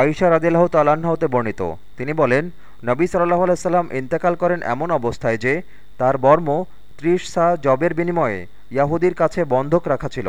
আয়সা রাদিল্লাহ তাল্লাহতে বর্ণিত। তিনি বলেন, নবী সাল্লাহ আলাইসাল্লাম ইন্তেকাল করেন এমন অবস্থায় যে তার বর্ম ত্রিশ সা জবের বিনিময়ে ইয়াহুদির কাছে বন্ধক রাখা ছিল।